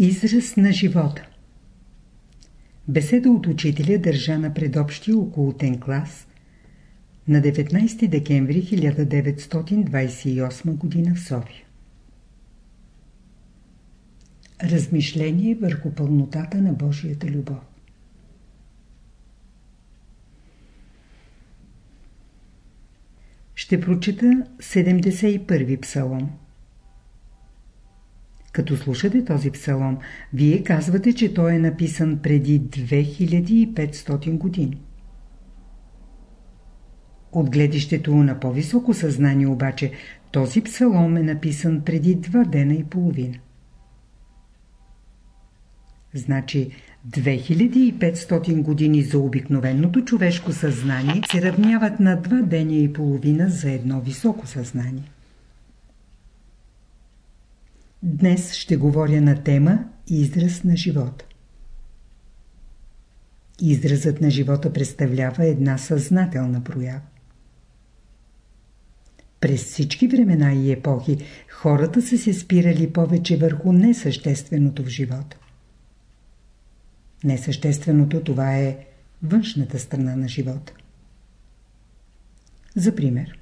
Израз на живота Беседа от учителя държа на предобщия околотен клас на 19 декември 1928 г. в София. Размишление върху пълнотата на Божията любов Ще прочита 71 псалом. Като слушате този псалом, вие казвате, че той е написан преди 2500 години. От гледището на по-високо съзнание обаче, този псалом е написан преди два дена и половина. Значи 2500 години за обикновеното човешко съзнание се равняват на два деня и половина за едно високо съзнание. Днес ще говоря на тема Израз на живота. Изразът на живота представлява една съзнателна проява. През всички времена и епохи хората са се спирали повече върху несъщественото в живота. Несъщественото това е външната страна на живота. За пример.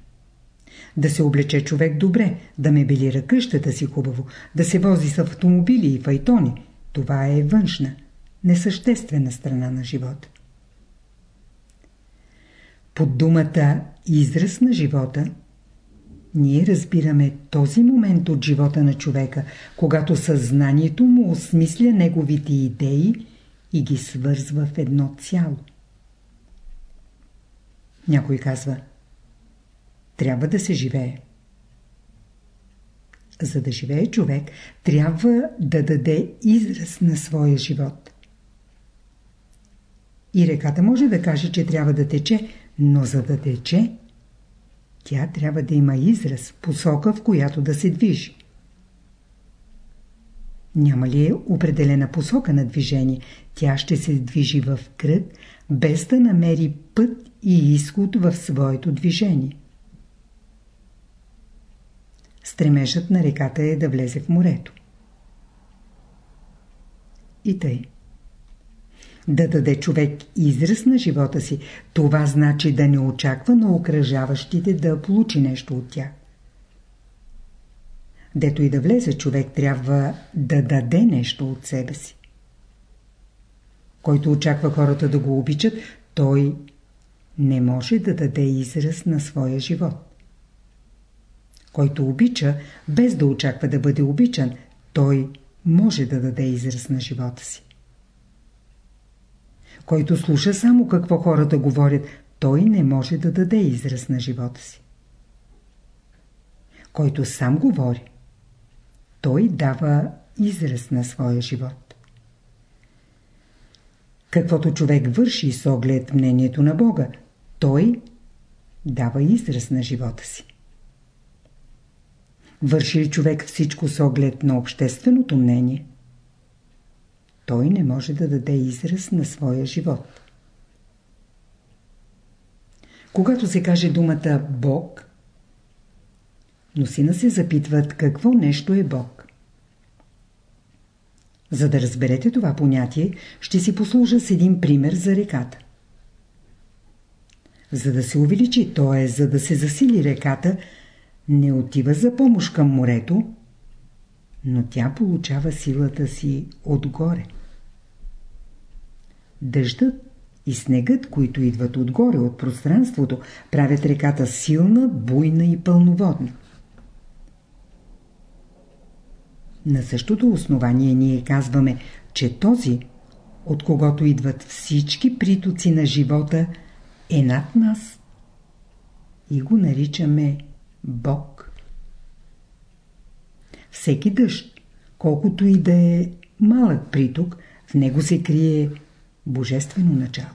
Да се облече човек добре, да мебелира къщата си хубаво, да се вози с автомобили и файтони. Това е външна, несъществена страна на живота. Под думата израз на живота ние разбираме този момент от живота на човека, когато съзнанието му осмисля неговите идеи и ги свързва в едно цяло. Някой казва Трябва да се живее. За да живее човек, трябва да даде израз на своя живот. И реката може да каже, че трябва да тече, но за да тече, тя трябва да има израз, посока, в която да се движи. Няма ли е определена посока на движение? Тя ще се движи в кръг, без да намери път и изход в своето движение. Стремежът на реката е да влезе в морето. И тъй. Да даде човек израз на живота си, това значи да не очаква на окръжаващите да получи нещо от тях. Дето и да влезе човек трябва да даде нещо от себе си. Който очаква хората да го обичат, той не може да даде израз на своя живот. Който обича, без да очаква да бъде обичан, той може да даде израз на живота си. Който слуша само какво хората говорят, той не може да даде израз на живота си. Който сам говори, той дава израз на своя живот. Каквото човек върши с оглед мнението на Бога, той дава израз на живота си. Върши ли човек всичко с оглед на общественото мнение, той не може да даде израз на своя живот. Когато се каже думата Бог, но сина се запитват какво нещо е Бог. За да разберете това понятие, ще си послужа с един пример за реката. За да се увеличи, т.е. за да се засили реката, не отива за помощ към морето, но тя получава силата си отгоре. Дъждът и снегът, които идват отгоре от пространството, правят реката силна, буйна и пълноводна. На същото основание ние казваме, че този, от когото идват всички притоци на живота, е над нас. И го наричаме Бог. Всеки дъжд, колкото и да е малък приток, в него се крие божествено начало.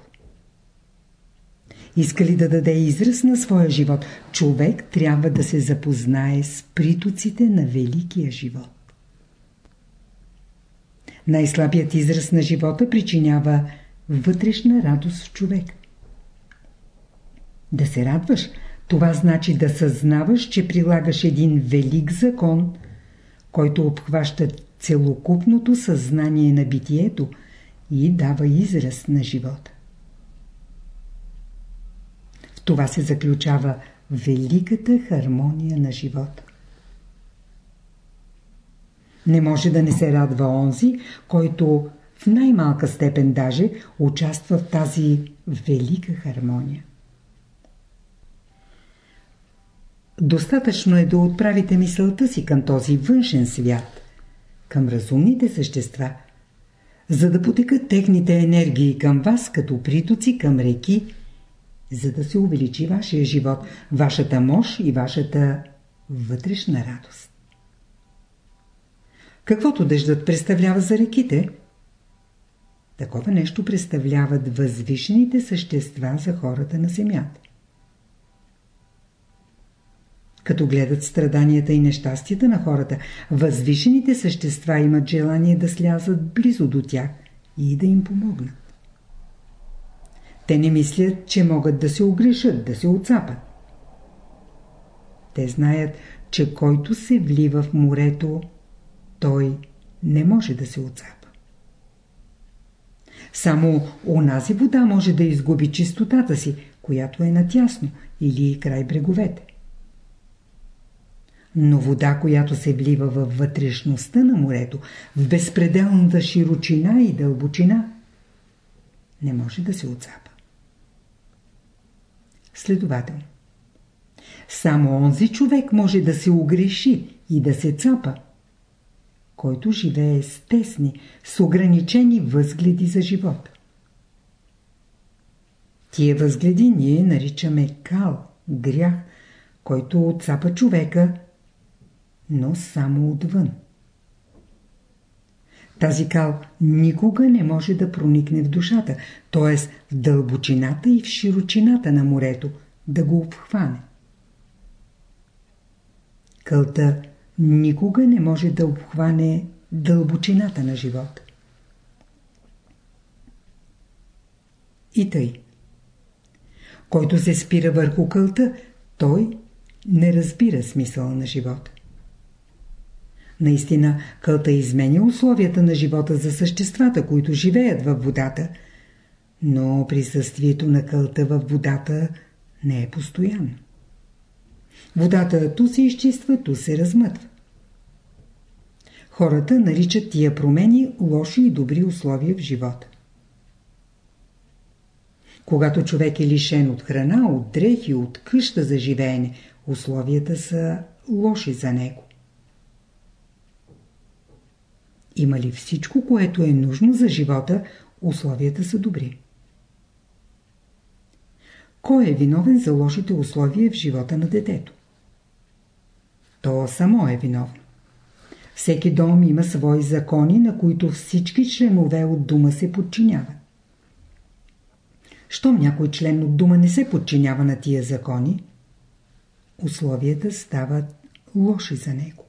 Иска ли да даде израз на своя живот, човек трябва да се запознае с притоците на великия живот. Най-слабият израз на живота причинява вътрешна радост в човек. Да се радваш, това значи да съзнаваш, че прилагаш един велик закон, който обхваща целокупното съзнание на битието и дава израз на живота. В това се заключава великата хармония на живота. Не може да не се радва онзи, който в най-малка степен даже участва в тази велика хармония. Достатъчно е да отправите мисълта си към този външен свят, към разумните същества, за да потекат техните енергии към вас като притоци към реки, за да се увеличи вашия живот, вашата мощ и вашата вътрешна радост. Каквото дъждът представлява за реките, такова нещо представляват възвишените същества за хората на земята. Като гледат страданията и нещастията на хората, възвишените същества имат желание да слязат близо до тях и да им помогнат. Те не мислят, че могат да се огрешат, да се отцапат. Те знаят, че който се влива в морето, той не може да се отцапа. Само онази вода може да изгуби чистотата си, която е натясно или край бреговете. Но вода, която се влива във вътрешността на морето, в безпределната широчина и дълбочина, не може да се отцапа. Следователно, само онзи човек може да се огреши и да се цапа, който живее с тесни, с ограничени възгледи за живота. Тия възгледи ние наричаме кал, грях, който отцапа човека, но само отвън. Тази кал никога не може да проникне в душата, т.е. в дълбочината и в широчината на морето, да го обхване. Кълта никога не може да обхване дълбочината на живота. И тъй. Който се спира върху кълта, той не разбира смисъла на живота. Наистина, кълта изменя условията на живота за съществата, които живеят във водата, но присъствието на кълта във водата не е постоянно. Водата ту се изчиства, ту се размътва. Хората наричат тия промени лоши и добри условия в живота. Когато човек е лишен от храна, от дрехи, от къща за живеене, условията са лоши за него. Има ли всичко, което е нужно за живота, условията са добри. Кой е виновен за лошите условия в живота на детето? То само е виновно. Всеки дом има свои закони, на които всички членове от дума се подчиняват. Щом някой член от дума не се подчинява на тия закони, условията стават лоши за него.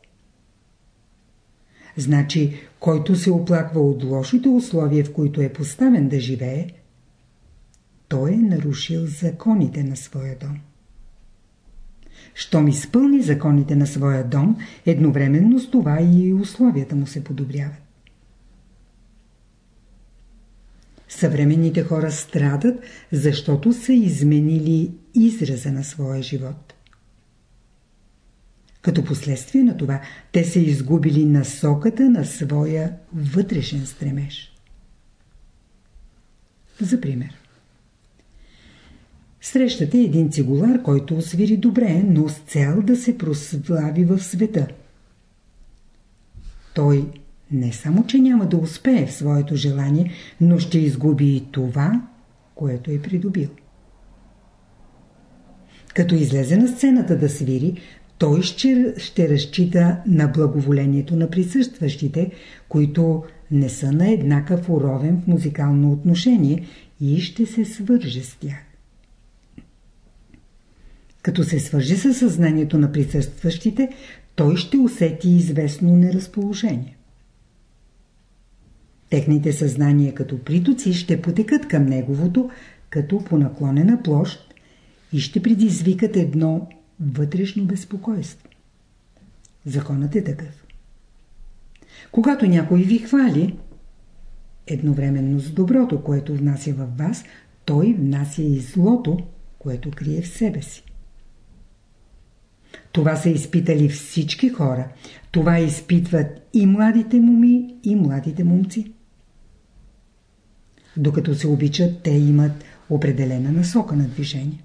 Значи, който се оплаква от лошите условия, в които е поставен да живее, той е нарушил законите на своя дом. Щом изпълни законите на своя дом, едновременно с това и условията му се подобряват. Съвременните хора страдат, защото са изменили израза на своя живот. Като последствие на това, те са изгубили насоката на своя вътрешен стремеж. За пример. Срещате един цигулар, който свири добре, но с цел да се прослави в света. Той не само, че няма да успее в своето желание, но ще изгуби и това, което е придобил. Като излезе на сцената да свири, той ще, ще разчита на благоволението на присъстващите, които не са на еднакъв уровен в музикално отношение и ще се свърже с тях. Като се свържи със съзнанието на присъстващите, той ще усети известно неразположение. Техните съзнания като притоци ще потекат към неговото, като по наклонена площ и ще предизвикат едно вътрешно безпокойство. Законът е такъв. Когато някой ви хвали, едновременно с доброто, което внася в вас, той внася и злото, което крие в себе си. Това са изпитали всички хора. Това изпитват и младите моми, и младите момци. Докато се обичат, те имат определена насока на движение.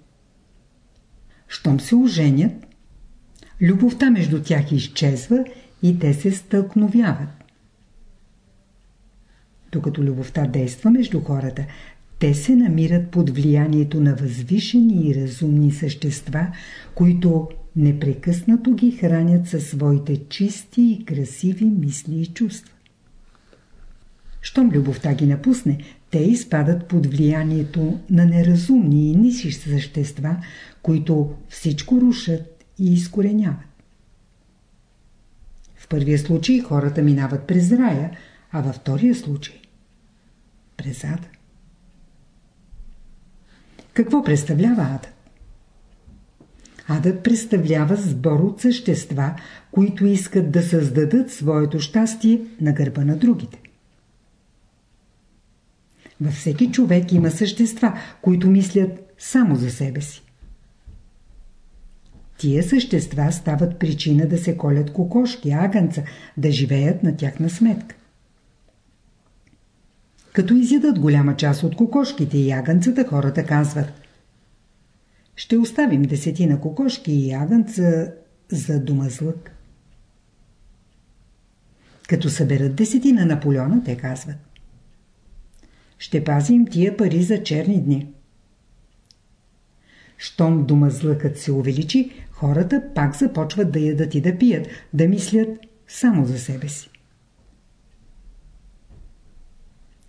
Щом се оженят, любовта между тях изчезва и те се стълкновяват. Докато любовта действа между хората, те се намират под влиянието на възвишени и разумни същества, които непрекъснато ги хранят със своите чисти и красиви мисли и чувства. Щом любовта ги напусне, те изпадат под влиянието на неразумни и ниси същества, които всичко рушат и изкореняват. В първия случай хората минават през рая, а във втория случай – през ада. Какво представлява адът? Адът представлява сбор от същества, които искат да създадат своето щастие на гърба на другите. Във всеки човек има същества, които мислят само за себе си. Тия същества стават причина да се колят кокошки, агънца, да живеят на тяхна сметка. Като изядат голяма част от кокошките и агънцата, хората казват Ще оставим десетина кокошки и агънца за домазлък. Като съберат десетина Наполеона, те казват Ще пазим тия пари за черни дни. Щом домазлъкът се увеличи, хората пак започват да ядат и да пият, да мислят само за себе си.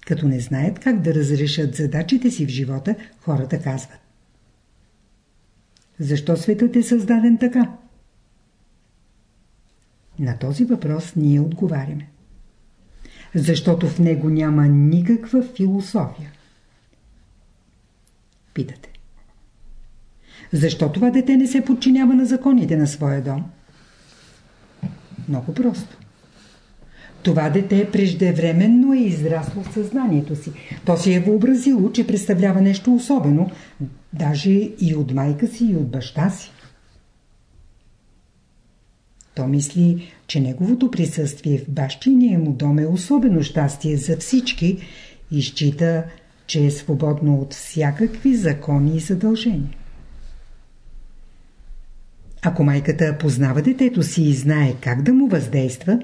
Като не знаят как да разрешат задачите си в живота, хората казват. Защо светът е създаден така? На този въпрос ние отговаряме. Защото в него няма никаква философия. Питате. Защо това дете не се подчинява на законите на своя дом? Много просто. Това дете преждевременно е израсло в съзнанието си. То си е въобразило, че представлява нещо особено, даже и от майка си, и от баща си. То мисли, че неговото присъствие в бащиния му дом е особено щастие за всички и счита, че е свободно от всякакви закони и задължения. Ако майката познава детето си и знае как да му въздейства,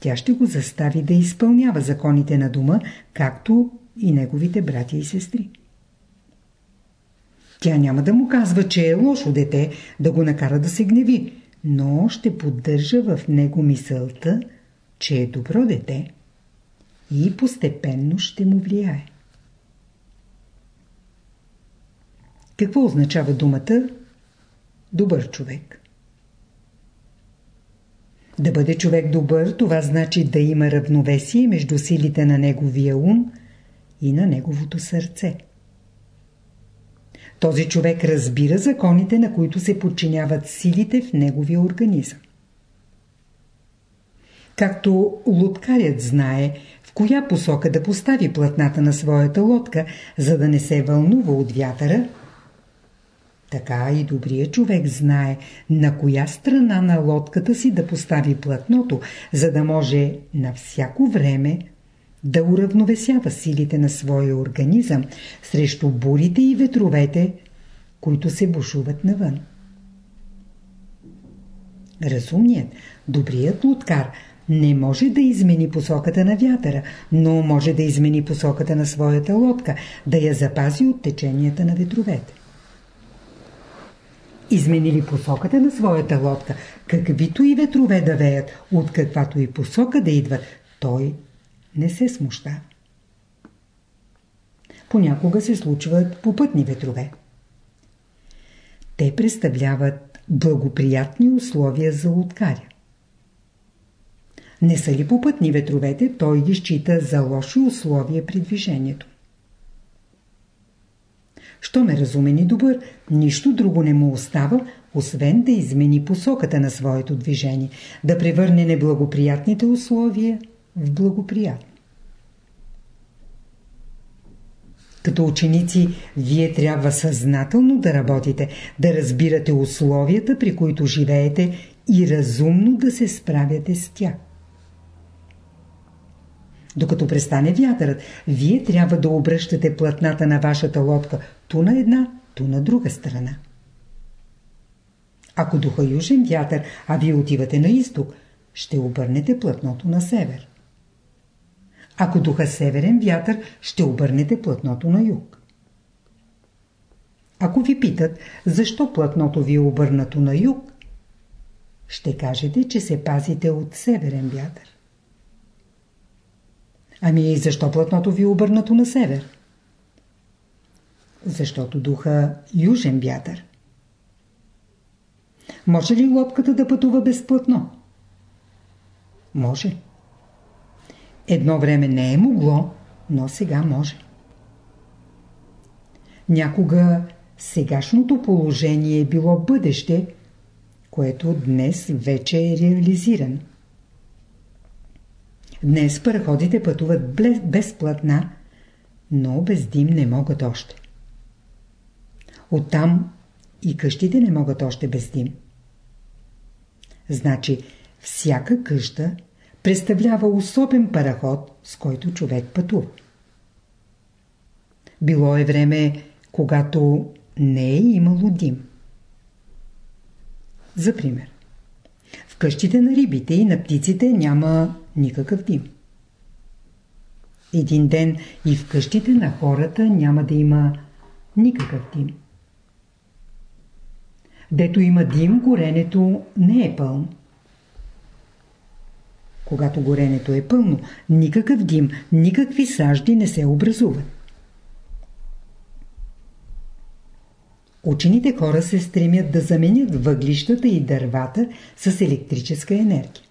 тя ще го застави да изпълнява законите на дома, както и неговите братя и сестри. Тя няма да му казва, че е лошо дете, да го накара да се гневи, но ще поддържа в него мисълта, че е добро дете и постепенно ще му влияе. Какво означава думата добър човек? Да бъде човек добър, това значи да има равновесие между силите на неговия ум и на неговото сърце. Този човек разбира законите, на които се подчиняват силите в неговия организъм. Както лодкарят знае в коя посока да постави платната на своята лодка, за да не се вълнува от вятъра, така и добрият човек знае на коя страна на лодката си да постави платното, за да може на всяко време да уравновесява силите на своя организъм срещу бурите и ветровете, които се бушуват навън. Разумният, добрият лодкар не може да измени посоката на вятъра, но може да измени посоката на своята лодка, да я запази от теченията на ветровете изменили посоката на своята лодка, каквито и ветрове да веят, от каквато и посока да идват, той не се смущава. Понякога се случват попътни ветрове. Те представляват благоприятни условия за лодкаря. Не са ли попътни ветровете, той ги счита за лоши условия при движението. Щом е разумен и добър, нищо друго не му остава, освен да измени посоката на своето движение, да превърне неблагоприятните условия в благоприятни. Като ученици, вие трябва съзнателно да работите, да разбирате условията, при които живеете и разумно да се справяте с тях. Докато престане вятърът, вие трябва да обръщате платната на вашата лодка ту на една, ту на друга страна. Ако духа южен вятър, а вие отивате на изток, ще обърнете платното на север. Ако духа северен вятър, ще обърнете платното на юг. Ако ви питат, защо платното ви е обърнато на юг, ще кажете, че се пазите от северен вятър. Ами защо платното ви е обърнато на север? Защото духа южен вятър. Може ли лодката да пътува безплатно? Може. Едно време не е могло, но сега може. Някога сегашното положение е било бъдеще, което днес вече е реализирано. Днес параходите пътуват без платна, но без дим не могат още. Оттам и къщите не могат още без дим. Значи, всяка къща представлява особен параход, с който човек пътува. Било е време, когато не е имало дим. За пример. В къщите на рибите и на птиците няма никакъв дим. Един ден и в къщите на хората няма да има никакъв дим. Дето има дим, горенето не е пълно. Когато горенето е пълно, никакъв дим, никакви сажди не се образуват. Учените хора се стремят да заменят въглищата и дървата с електрическа енергия.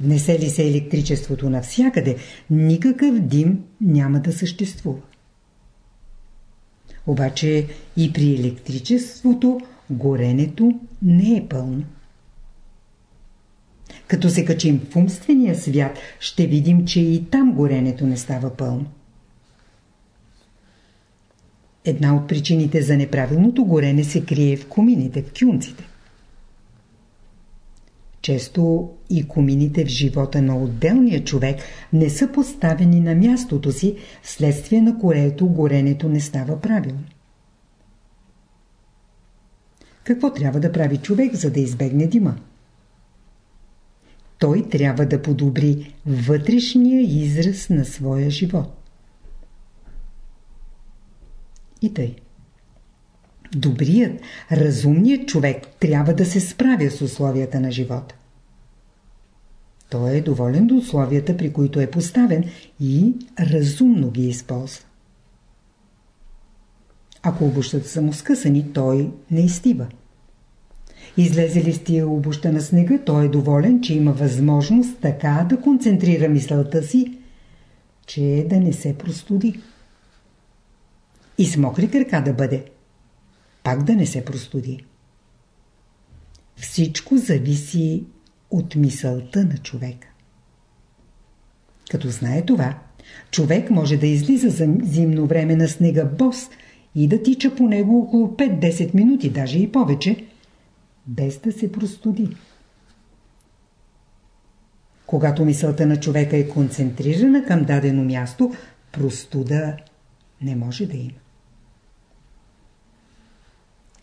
Внесе ли се електричеството навсякъде, никакъв дим няма да съществува. Обаче и при електричеството горенето не е пълно. Като се качим в умствения свят, ще видим, че и там горенето не става пълно. Една от причините за неправилното горене се крие в комините, в кюнците. Често и комините в живота на отделния човек не са поставени на мястото си, вследствие на което горенето не става правилно. Какво трябва да прави човек, за да избегне дима? Той трябва да подобри вътрешния израз на своя живот. И тъй. Добрият, разумният човек трябва да се справя с условията на живота. Той е доволен до условията, при които е поставен и разумно ги използва. Ако обущата са му скъсани, той не изтива. Излезе ли с тия обуща на снега, той е доволен, че има възможност така да концентрира мисълта си, че да не се простуди. И с мокри крака да бъде, пак да не се простуди. Всичко зависи от мисълта на човека. Като знае това, човек може да излиза за зимно време на снега бос и да тича по него около 5-10 минути, даже и повече, без да се простуди. Когато мисълта на човека е концентрирана към дадено място, простуда не може да има.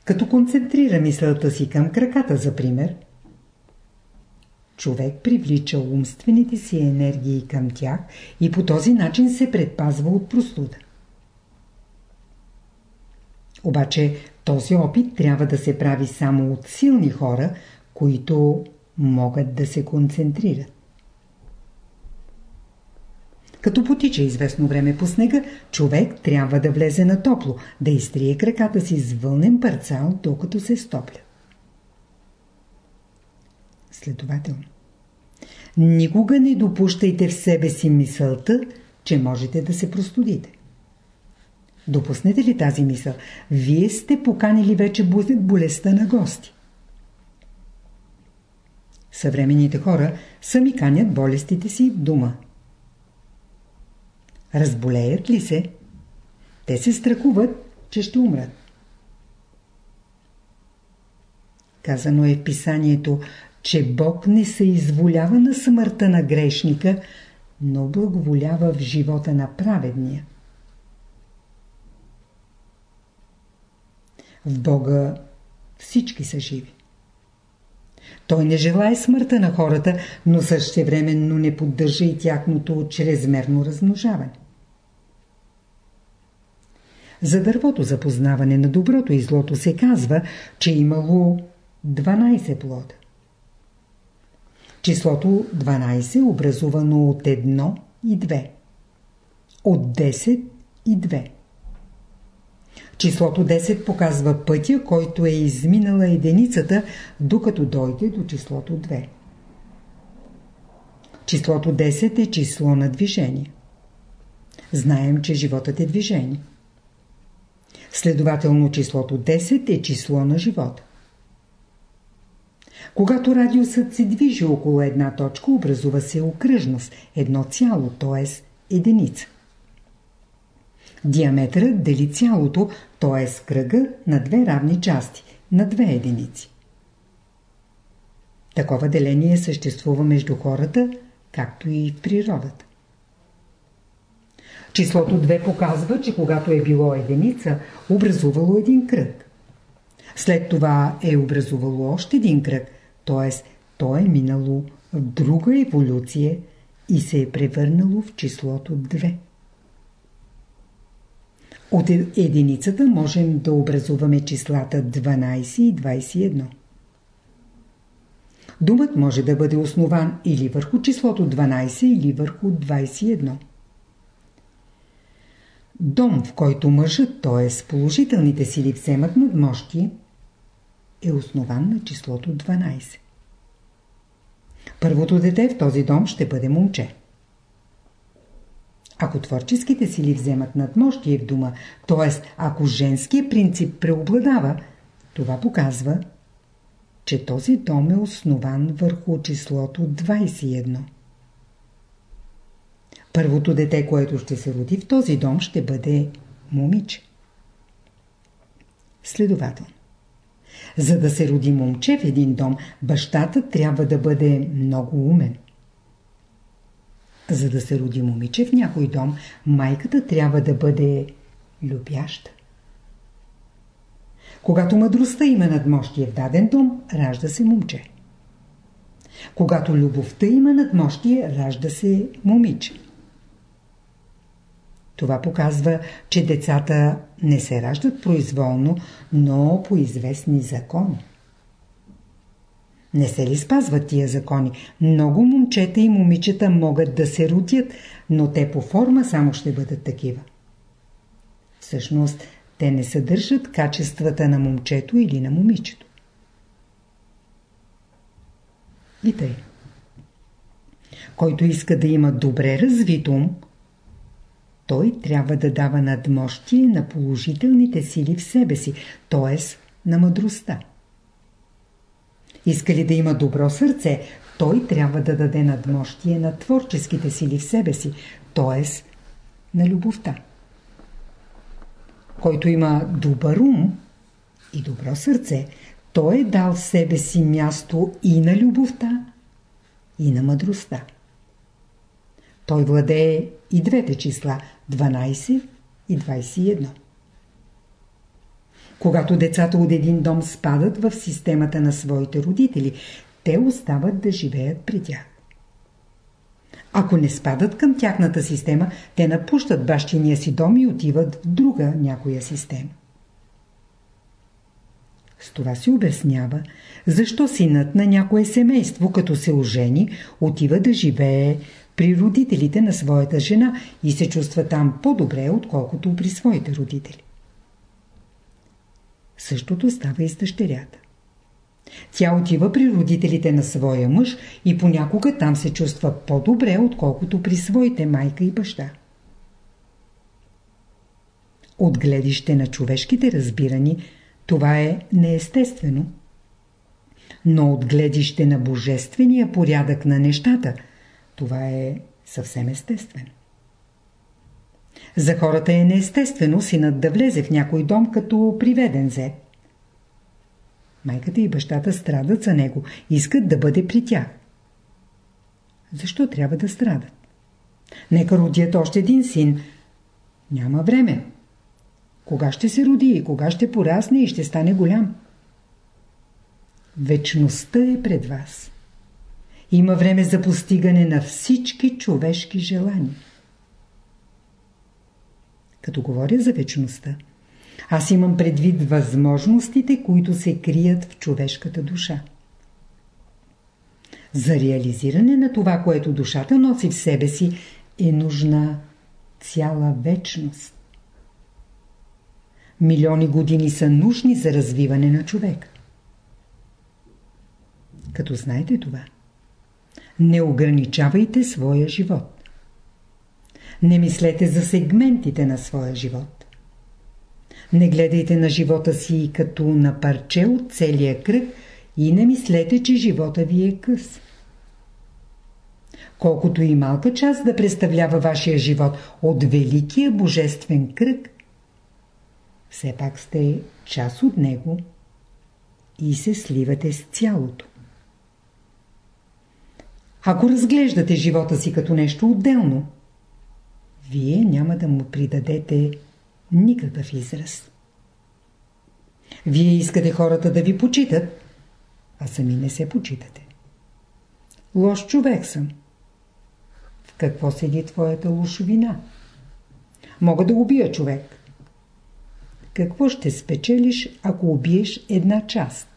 Като концентрира мисълта си към краката, за пример, човек привлича умствените си енергии към тях и по този начин се предпазва от простуда. Обаче този опит трябва да се прави само от силни хора, които могат да се концентрират. Като потича известно време по снега, човек трябва да влезе на топло, да изтрие краката си с вълнен парцал, докато се стопля. Следователно, никога не допущайте в себе си мисълта, че можете да се простудите. Допуснете ли тази мисъл? Вие сте поканили вече болестта на гости. Съвременните хора сами канят болестите си в дома. Разболеят ли се? Те се страхуват, че ще умрат. Казано е в писанието, че Бог не се изволява на смъртта на грешника, но благоволява в живота на праведния. В Бога всички са живи. Той не желая смъртта на хората, но същевременно не поддържа и тяхното чрезмерно размножаване. За дървото за познаване на доброто и злото се казва, че имало 12 плода. Числото 12 е образувано от 1 и 2. От 10 и 2. Числото 10 показва пътя, който е изминала единицата, докато дойде до числото 2. Числото 10 е число на движение. Знаем, че животът е движение. Следователно числото 10 е число на живота. Когато радиусът се движи около една точка, образува се окръжност, едно цяло, т.е. единица. Диаметърът дели цялото, т.е. кръга, на две равни части, на две единици. Такова деление съществува между хората, както и в природата. Числото 2 показва, че когато е било единица, образувало един кръг. След това е образувало още един кръг, т.е. то е минало в друга еволюция и се е превърнало в числото 2. От единицата можем да образуваме числата 12 и 21. Думът може да бъде основан или върху числото 12 или върху 21. Дом, в който мъжът, т.е. положителните сили вземат надмощие, е основан на числото 12. Първото дете в този дом ще бъде момче. Ако творческите сили вземат надмощие в дома, т.е. ако женския принцип преобладава, това показва, че този дом е основан върху числото 21. Първото дете, което ще се роди в този дом, ще бъде момиче. Следователно. За да се роди момче в един дом, бащата трябва да бъде много умен. За да се роди момиче в някой дом, майката трябва да бъде любяща. Когато мъдростта има надмощие в даден дом, ражда се момче. Когато любовта има надмощие, ражда се момиче. Това показва, че децата не се раждат произволно, но по известни закони. Не се ли спазват тия закони? Много момчета и момичета могат да се родят, но те по форма само ще бъдат такива. Всъщност, те не съдържат качествата на момчето или на момичето. И тъй. Който иска да има добре развит ум, той трябва да дава надмощие на положителните сили в себе си, т.е. на мъдростта. Иска ли да има добро сърце, той трябва да даде надмощие на творческите сили в себе си, т.е. на любовта. Който има добър ум и добро сърце, той е дал в себе си място и на любовта, и на мъдростта. Той владее и двете числа 12 и 21. Когато децата от един дом спадат в системата на своите родители, те остават да живеят при тях. Ако не спадат към тяхната система, те напущат бащиния си дом и отиват в друга някоя система. С това се обяснява, защо синът на някое семейство, като се ожени, отива да живее при родителите на своята жена и се чувства там по-добре, отколкото при своите родители. Същото става и с дъщерята. Тя отива при родителите на своя мъж и понякога там се чувства по-добре, отколкото при своите майка и баща. От гледище на човешките разбирани, това е неестествено. Но от гледище на божествения порядък на нещата, това е съвсем естествено. За хората е неестествено синът да влезе в някой дом като приведен зет. Майката и бащата страдат за него, искат да бъде при тях. Защо трябва да страдат? Нека родят още един син. Няма време. Кога ще се роди и кога ще порасне и ще стане голям? Вечността е пред вас. Има време за постигане на всички човешки желания. Като говоря за вечността, аз имам предвид възможностите, които се крият в човешката душа. За реализиране на това, което душата носи в себе си, е нужна цяла вечност. Милиони години са нужни за развиване на човек. Като знаете това, не ограничавайте своя живот. Не мислете за сегментите на своя живот. Не гледайте на живота си като на парче от целия кръг и не мислете, че живота ви е къс. Колкото и малка част да представлява вашия живот от великия божествен кръг, все пак сте част от него и се сливате с цялото. Ако разглеждате живота си като нещо отделно, вие няма да му придадете никакъв израз. Вие искате хората да ви почитат, а сами не се почитате. Лош човек съм. В какво седи твоята лошовина? Мога да убия човек. Какво ще спечелиш, ако убиеш една част?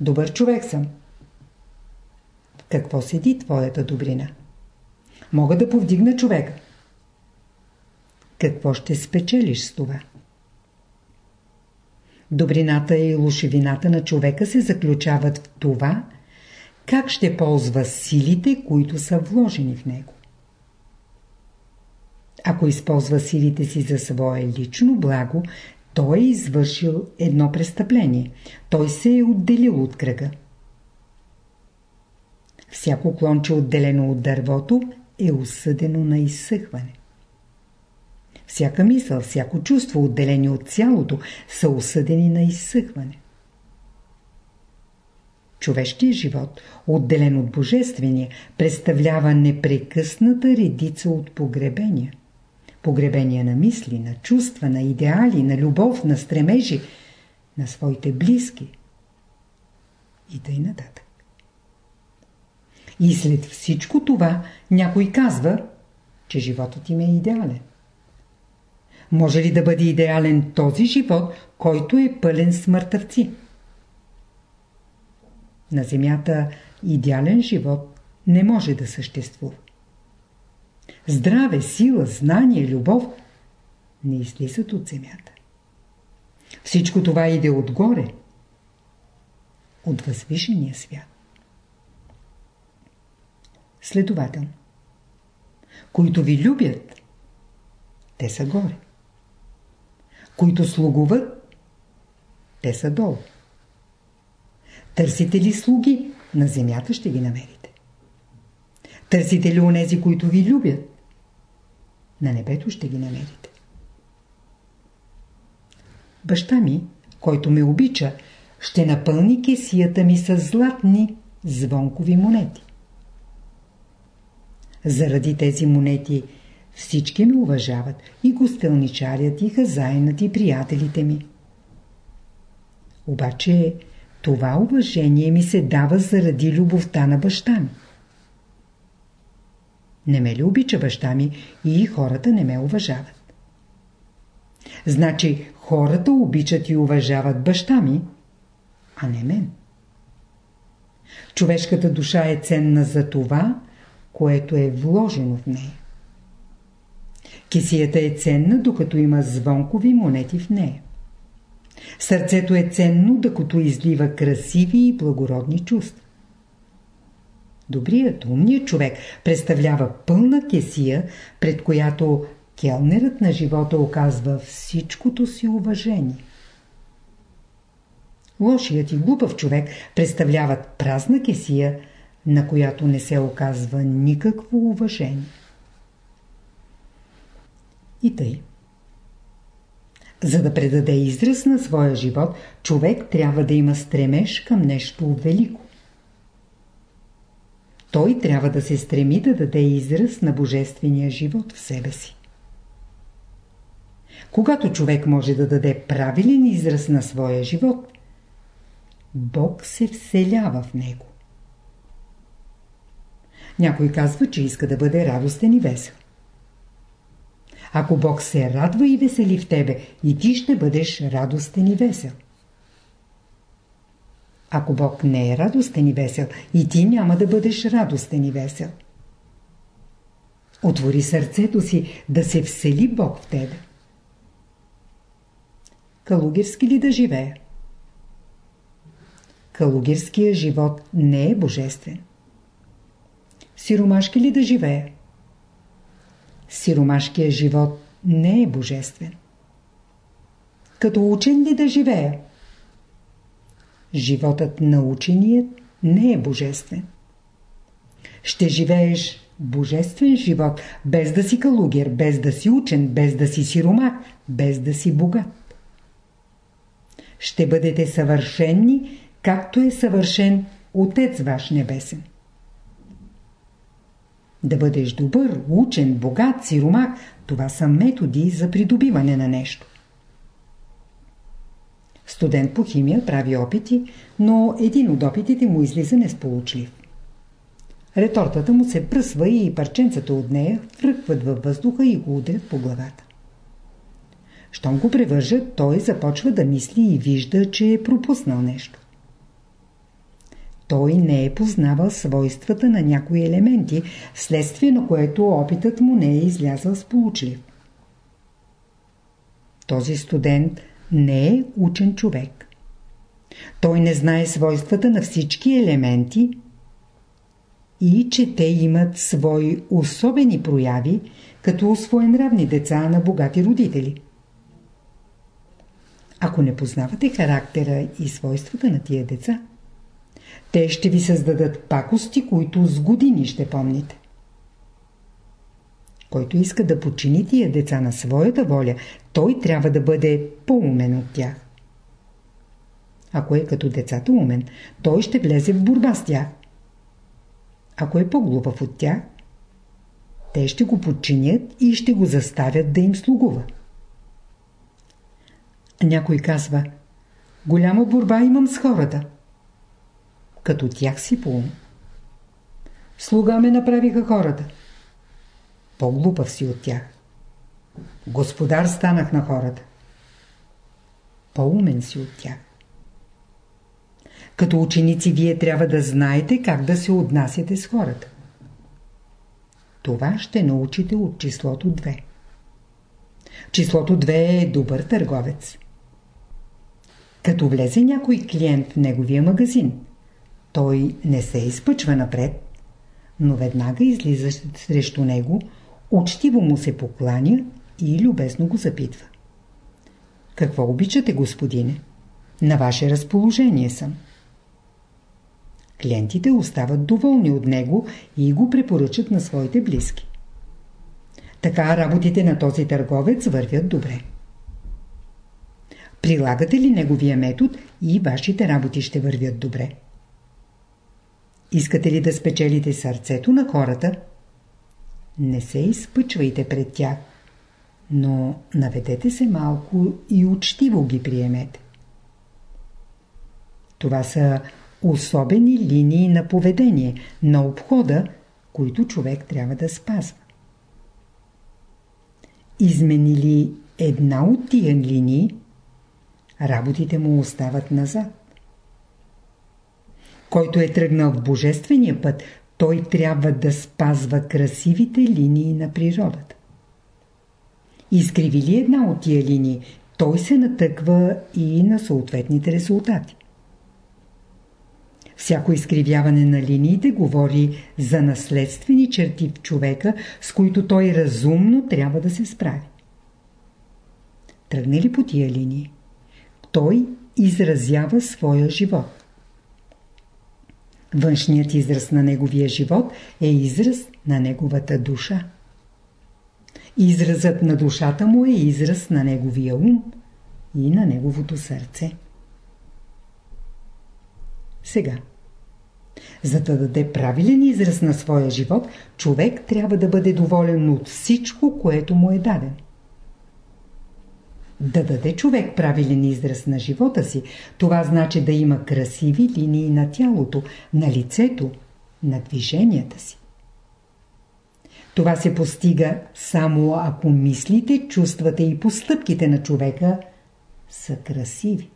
Добър човек съм. В какво седи твоята добрина? Мога да повдигна човека. Какво ще спечелиш с това? Добрината и лошевината на човека се заключават в това, как ще ползва силите, които са вложени в него. Ако използва силите си за свое лично благо, той е извършил едно престъпление. Той се е отделил от кръга. Всяко клонче отделено от дървото е осъдено на изсъхване. Всяка мисъл, всяко чувство, отделени от цялото, са осъдени на изсъхване. Човешкият живот, отделен от Божествения, представлява непрекъсната редица от погребения. Погребения на мисли, на чувства, на идеали, на любов, на стремежи, на своите близки и тъй нататък. И след всичко това някой казва, че животът им е идеален. Може ли да бъде идеален този живот, който е пълен с мъртъвци? На Земята идеален живот не може да съществува. Здраве, сила, знание, любов не излизат от Земята. Всичко това иде отгоре, от възвишения свят. Следователно, които ви любят, те са горе които слугуват, те са долу. Търсите ли слуги, на земята ще ги намерите. Търсите ли онези, които ви любят, на небето ще ги намерите. Баща ми, който ме обича, ще напълни кесията ми с златни звонкови монети. Заради тези монети – всички ме уважават и гостелничарят, и хазайнат, и приятелите ми. Обаче това уважение ми се дава заради любовта на баща ми. Не ме ли обича баща ми и хората не ме уважават? Значи хората обичат и уважават баща ми, а не мен. Човешката душа е ценна за това, което е вложено в нея. Кисията е ценна, докато има звонкови монети в нея. Сърцето е ценно, докато излива красиви и благородни чувства. Добрият, умният човек представлява пълна кесия, пред която келнерът на живота оказва всичкото си уважение. Лошият и глупав човек представляват празна кесия, на която не се оказва никакво уважение. И тъй. За да предаде израз на своя живот, човек трябва да има стремеж към нещо велико. Той трябва да се стреми да даде израз на божествения живот в себе си. Когато човек може да даде правилен израз на своя живот, Бог се вселява в него. Някой казва, че иска да бъде радостен и весел. Ако Бог се радва и весели в тебе, и ти ще бъдеш радостен и весел. Ако Бог не е радостен и весел, и ти няма да бъдеш радостен и весел. Отвори сърцето си да се всели Бог в тебе. Калугерски ли да живея? Калугерския живот не е божествен. Сиромашки ли да живея? Сиромашкия живот не е божествен. Като учен ли да живея? Животът на ученият не е божествен. Ще живееш божествен живот, без да си калугер, без да си учен, без да си сиромах, без да си богат. Ще бъдете съвършенни, както е съвършен Отец ваш небесен. Да бъдеш добър, учен, богат, сиромах, това са методи за придобиване на нещо. Студент по химия прави опити, но един от опитите му излиза несполучлив. Ретортата му се пръсва и парченцата от нея връкват във въздуха и го удрят по главата. Щом го превържат, той започва да мисли и вижда, че е пропуснал нещо. Той не е познавал свойствата на някои елементи, вследствие на което опитът му не е излязъл сполучлив. Този студент не е учен човек. Той не знае свойствата на всички елементи и че те имат свои особени прояви, като своенравни деца на богати родители. Ако не познавате характера и свойствата на тия деца, те ще ви създадат пакости, които с години ще помните. Който иска да почини тия деца на своята воля, той трябва да бъде по-умен от тях. Ако е като децата умен, той ще влезе в борба с тях. Ако е по-глупав от тях, те ще го подчинят и ще го заставят да им слугува. Някой казва, голяма борба имам с хората като тях си по ум. Слуга ме направиха хората. По-глупав си от тях. Господар станах на хората. По-умен си от тях. Като ученици вие трябва да знаете как да се отнасяте с хората. Това ще научите от числото 2. Числото 2 е добър търговец. Като влезе някой клиент в неговия магазин, той не се изпъчва напред, но веднага излиза срещу него, учтиво му се покланя и любезно го запитва. Какво обичате, господине? На ваше разположение съм. Клиентите остават доволни от него и го препоръчат на своите близки. Така работите на този търговец вървят добре. Прилагате ли неговия метод и вашите работи ще вървят добре. Искате ли да спечелите сърцето на хората? Не се изпъчвайте пред тях, но наведете се малко и учтиво ги приемете. Това са особени линии на поведение, на обхода, които човек трябва да спазва. Изменили една от тия линии, работите му остават назад. Който е тръгнал в божествения път, той трябва да спазва красивите линии на природата. Изкриви ли една от тия линии, той се натъква и на съответните резултати. Всяко изкривяване на линиите говори за наследствени черти в човека, с които той разумно трябва да се справи. Тръгне ли по тия линии? Той изразява своя живот. Външният израз на неговия живот е израз на неговата душа. Изразът на душата му е израз на неговия ум и на неговото сърце. Сега, за да даде правилен израз на своя живот, човек трябва да бъде доволен от всичко, което му е дадено. Да даде човек правилен израз на живота си, това значи да има красиви линии на тялото, на лицето, на движенията си. Това се постига само ако мислите, чувствата и постъпките на човека са красиви.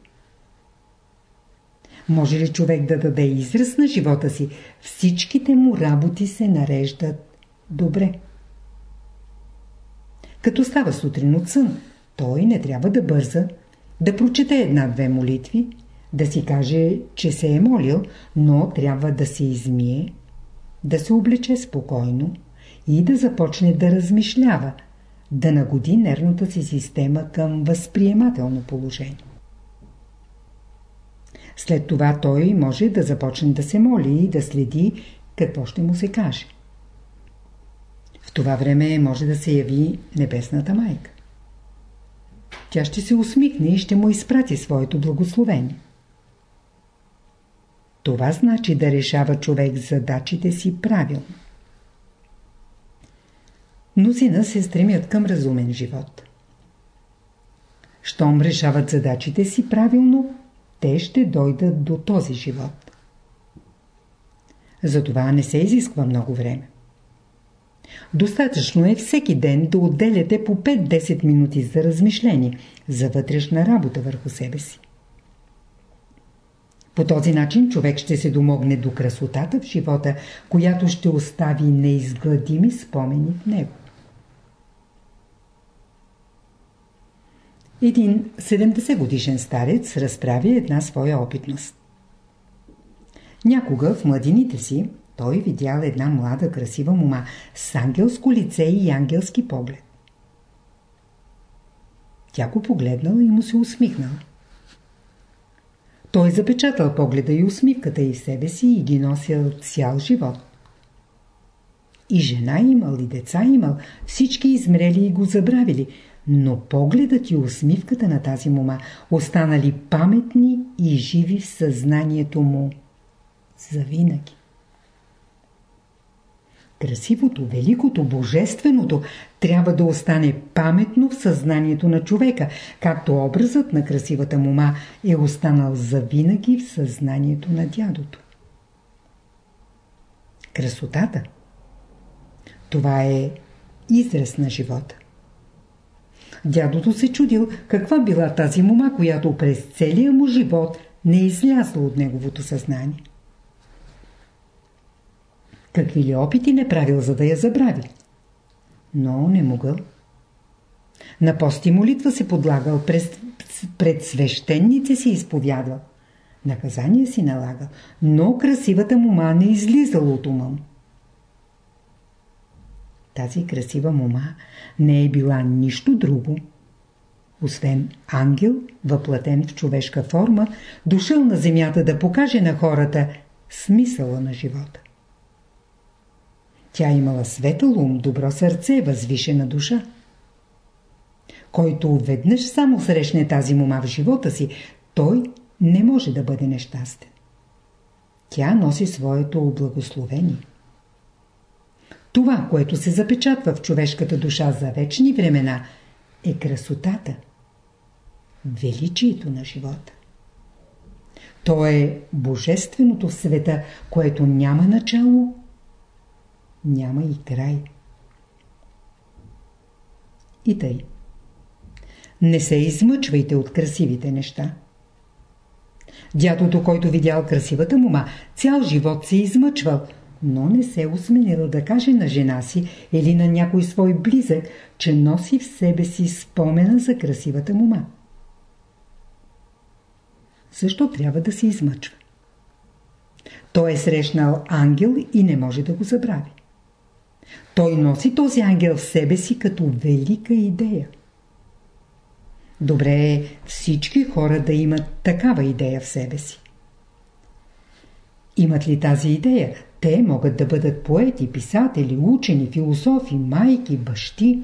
Може ли човек да даде израз на живота си, всичките му работи се нареждат добре. Като става сутрин от сън, той не трябва да бърза, да прочете една-две молитви, да си каже, че се е молил, но трябва да се измие, да се облече спокойно и да започне да размишлява, да нагоди нервната си система към възприемателно положение. След това той може да започне да се моли и да следи какво ще му се каже. В това време може да се яви Небесната майка. Тя ще се усмихне и ще му изпрати своето благословение. Това значи да решава човек задачите си правилно. Мнозина се стремят към разумен живот. Щом решават задачите си правилно, те ще дойдат до този живот. Затова не се изисква много време. Достатъчно е всеки ден да отделяте по 5-10 минути за размишление, за вътрешна работа върху себе си. По този начин човек ще се домогне до красотата в живота, която ще остави неизгладими спомени в него. Един 70 годишен старец разправи една своя опитност. Някога в младините си той видял една млада красива мума с ангелско лице и ангелски поглед. Тя го погледнала и му се усмихнала. Той запечатал погледа и усмивката и себе си и ги носил цял живот. И жена имал, и деца имал, всички измрели и го забравили, но погледът и усмивката на тази мома останали паметни и живи в съзнанието му завинаги. Красивото, великото, божественото трябва да остане паметно в съзнанието на човека, както образът на красивата мома е останал завинаги в съзнанието на дядото. Красотата – това е израз на живота. Дядото се чудил каква била тази мома, която през целия му живот не е излязла от неговото съзнание. Какви ли опити не правил, за да я забрави? Но не могъл. На пост и молитва се подлагал, пред, пред свещеници си изповядал. Наказание си налагал, но красивата мума не излизала от ума Тази красива мума не е била нищо друго, освен ангел, въплатен в човешка форма, дошъл на земята да покаже на хората смисъла на живота. Тя имала светъл ум, добро сърце, възвишена душа. Който веднъж само срещне тази мома в живота си, той не може да бъде нещастен. Тя носи своето благословение. Това, което се запечатва в човешката душа за вечни времена, е красотата, величието на живота. То е божественото в света, което няма начало няма и край. И тъй. Не се измъчвайте от красивите неща. Дядото, който видял красивата мума, цял живот се измъчвал, но не се осмелил да каже на жена си или на някой свой близък, че носи в себе си спомена за красивата мума. Защо трябва да се измъчва? Той е срещнал ангел и не може да го забрави. Той носи този ангел в себе си като велика идея. Добре е всички хора да имат такава идея в себе си. Имат ли тази идея? Те могат да бъдат поети, писатели, учени, философи, майки, бащи.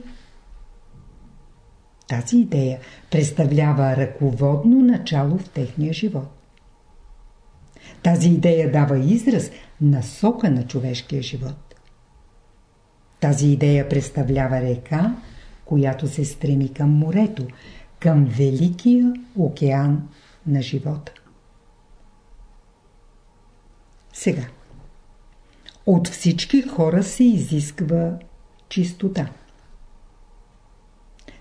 Тази идея представлява ръководно начало в техния живот. Тази идея дава израз, насока на човешкия живот. Тази идея представлява река, която се стреми към морето, към великия океан на живота. Сега. От всички хора се изисква чистота.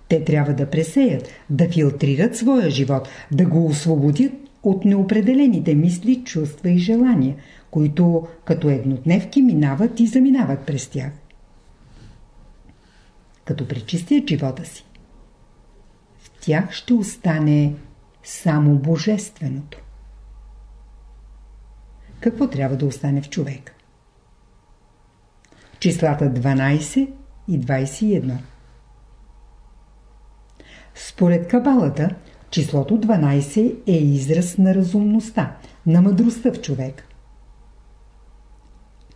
Те трябва да пресеят, да филтрират своя живот, да го освободят от неопределените мисли, чувства и желания, които като еднодневки минават и заминават през тях. Като пречистят живота си, в тях ще остане само Божественото. Какво трябва да остане в човек? Числата 12 и 21 Според кабалата, числото 12 е израз на разумността, на мъдростта в човек.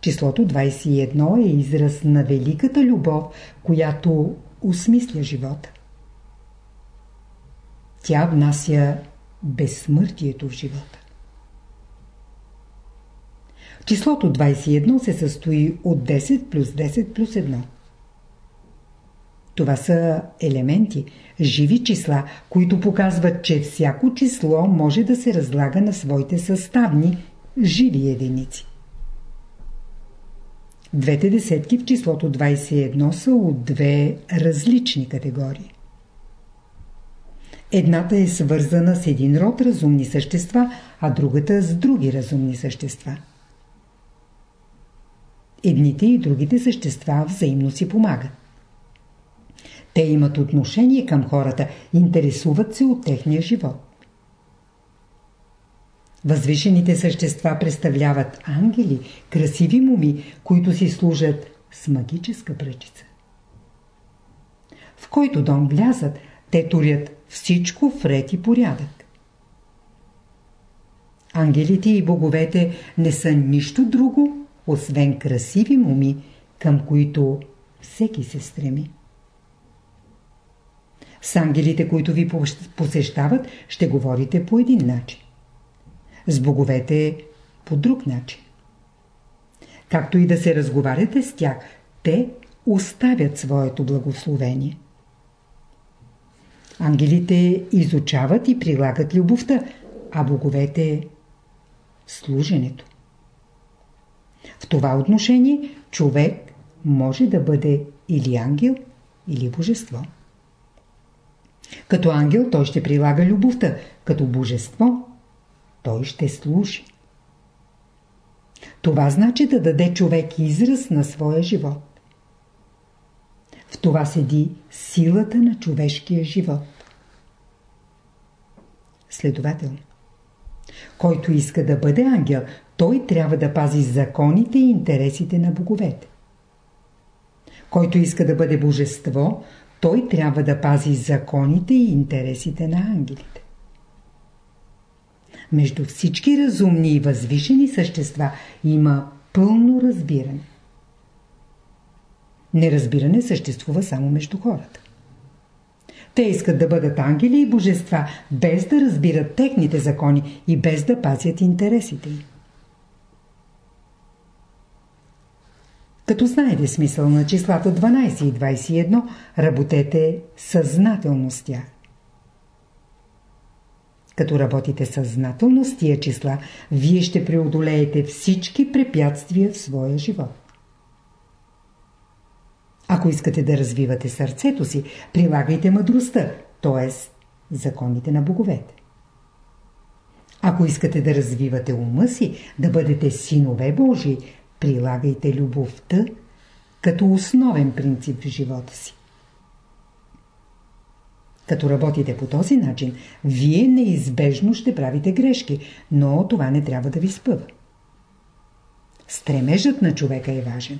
Числото 21 е израз на великата любов, която осмисля живота. Тя внася безсмъртието в живота. Числото 21 се състои от 10 плюс 10 плюс 1. Това са елементи, живи числа, които показват, че всяко число може да се разлага на своите съставни, живи единици. Двете десетки в числото 21 са от две различни категории. Едната е свързана с един род разумни същества, а другата с други разумни същества. Едните и другите същества взаимно си помагат. Те имат отношение към хората, интересуват се от техния живот. Възвишените същества представляват ангели, красиви муми, които си служат с магическа пръчица. В който дом влязат, те турят всичко в ред и порядък. Ангелите и боговете не са нищо друго, освен красиви муми, към които всеки се стреми. С ангелите, които ви посещават, ще говорите по един начин. С боговете по друг начин. Както и да се разговаряте с тях, те оставят своето благословение. Ангелите изучават и прилагат любовта, а боговете – служенето. В това отношение човек може да бъде или ангел, или божество. Като ангел той ще прилага любовта, като божество той ще служи. Това значи да даде човек израз на своя живот. В това седи силата на човешкия живот. Следователно, който иска да бъде ангел, той трябва да пази законите и интересите на боговете. Който иска да бъде божество, той трябва да пази законите и интересите на ангелите. Между всички разумни и възвишени същества има пълно разбиране. Неразбиране съществува само между хората. Те искат да бъдат ангели и божества, без да разбират техните закони и без да пазят интересите им. Като знаете смисъл на числата 12 и 21, работете съзнателно с тях. Като работите съзнателно с тия числа, вие ще преодолеете всички препятствия в своя живот. Ако искате да развивате сърцето си, прилагайте мъдростта, т.е. законите на боговете. Ако искате да развивате ума си, да бъдете синове Божии, прилагайте любовта като основен принцип в живота си. Като работите по този начин, вие неизбежно ще правите грешки, но това не трябва да ви спъва. Стремежът на човека е важен.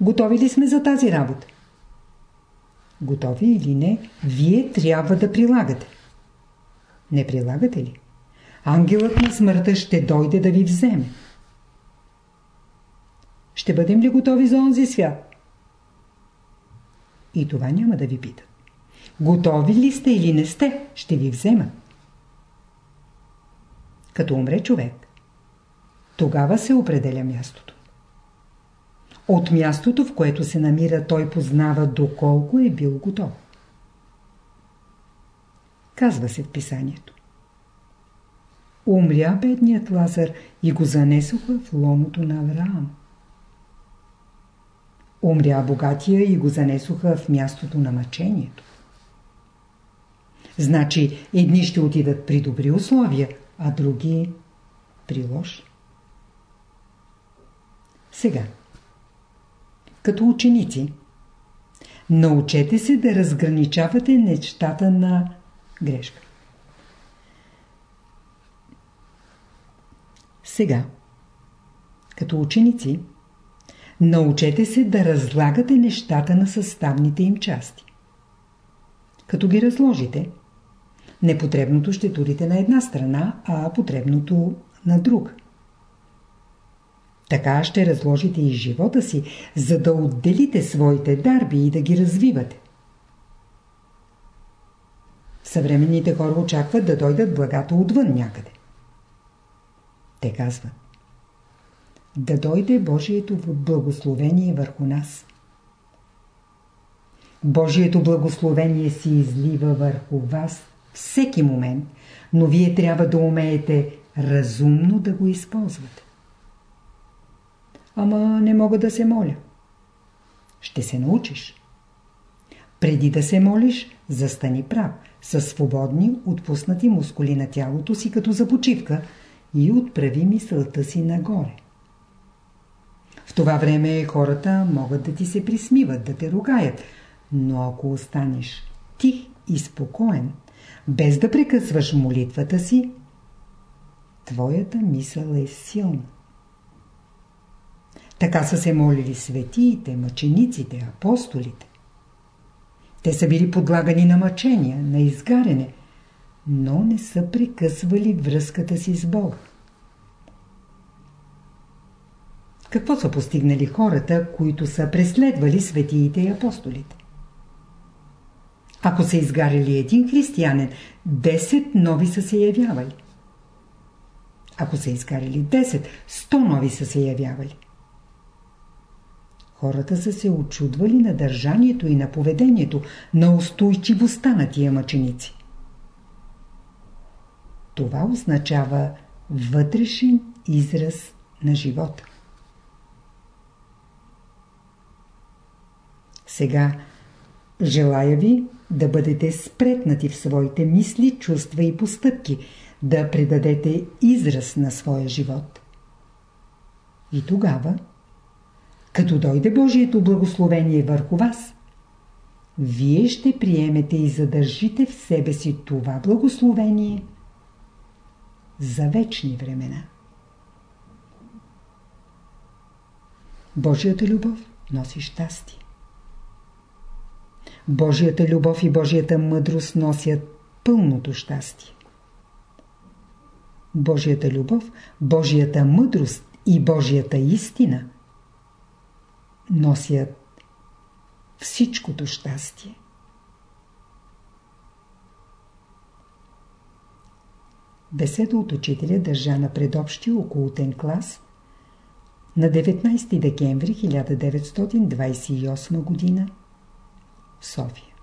Готови ли сме за тази работа? Готови или не, вие трябва да прилагате. Не прилагате ли? Ангелът на смъртта ще дойде да ви вземе. Ще бъдем ли готови за онзи свят? И това няма да ви пита. Готови ли сте или не сте, ще ви взема. Като умре човек, тогава се определя мястото. От мястото, в което се намира, той познава доколко е бил готов. Казва се в писанието. Умря бедният Лазар и го занесоха в ломото на Авраам. Умря богатия и го занесоха в мястото на мъчението. Значи едни ще отидат при добри условия, а други при лоши. Сега, като ученици, научете се да разграничавате нещата на грешка. Сега, като ученици, научете се да разлагате нещата на съставните им части. Като ги разложите, непотребното ще турите на една страна, а потребното на друга. Така ще разложите и живота си, за да отделите своите дарби и да ги развивате. Съвременните хора очакват да дойдат благата отвън някъде. Те казват да дойде Божието благословение върху нас. Божието благословение се излива върху вас всеки момент, но вие трябва да умеете разумно да го използвате. Ама не мога да се моля. Ще се научиш. Преди да се молиш, застани прав, със свободни, отпуснати мускули на тялото си като за почивка и отправи мисълта си нагоре. В това време хората могат да ти се присмиват, да те ругаят, но ако останеш тих и спокоен, без да прекъсваш молитвата си, твоята мисъл е силна. Така са се молили светиите, мъчениците, апостолите. Те са били подлагани на мъчения, на изгаряне, но не са прекъсвали връзката си с Бога. Какво са постигнали хората, които са преследвали светиите и апостолите? Ако са изгаряли един християнин, 10 нови са се явявали. Ако са изгаряли 10, 100 нови са се явявали. Хората са се очудвали на държанието и на поведението, на устойчивостта на тия мъченици. Това означава вътрешен израз на живота. Сега желая ви да бъдете спретнати в своите мисли, чувства и постъпки, да предадете израз на своя живот. И тогава, като дойде Божието благословение върху вас, вие ще приемете и задържите в себе си това благословение за вечни времена. Божията любов носи щастие. Божията любов и Божията мъдрост носят пълното щастие. Божията любов, Божията мъдрост и Божията истина носят всичкото щастие. Беседа от учителя държа на предобщия околотен клас на 19 декември 1928 година София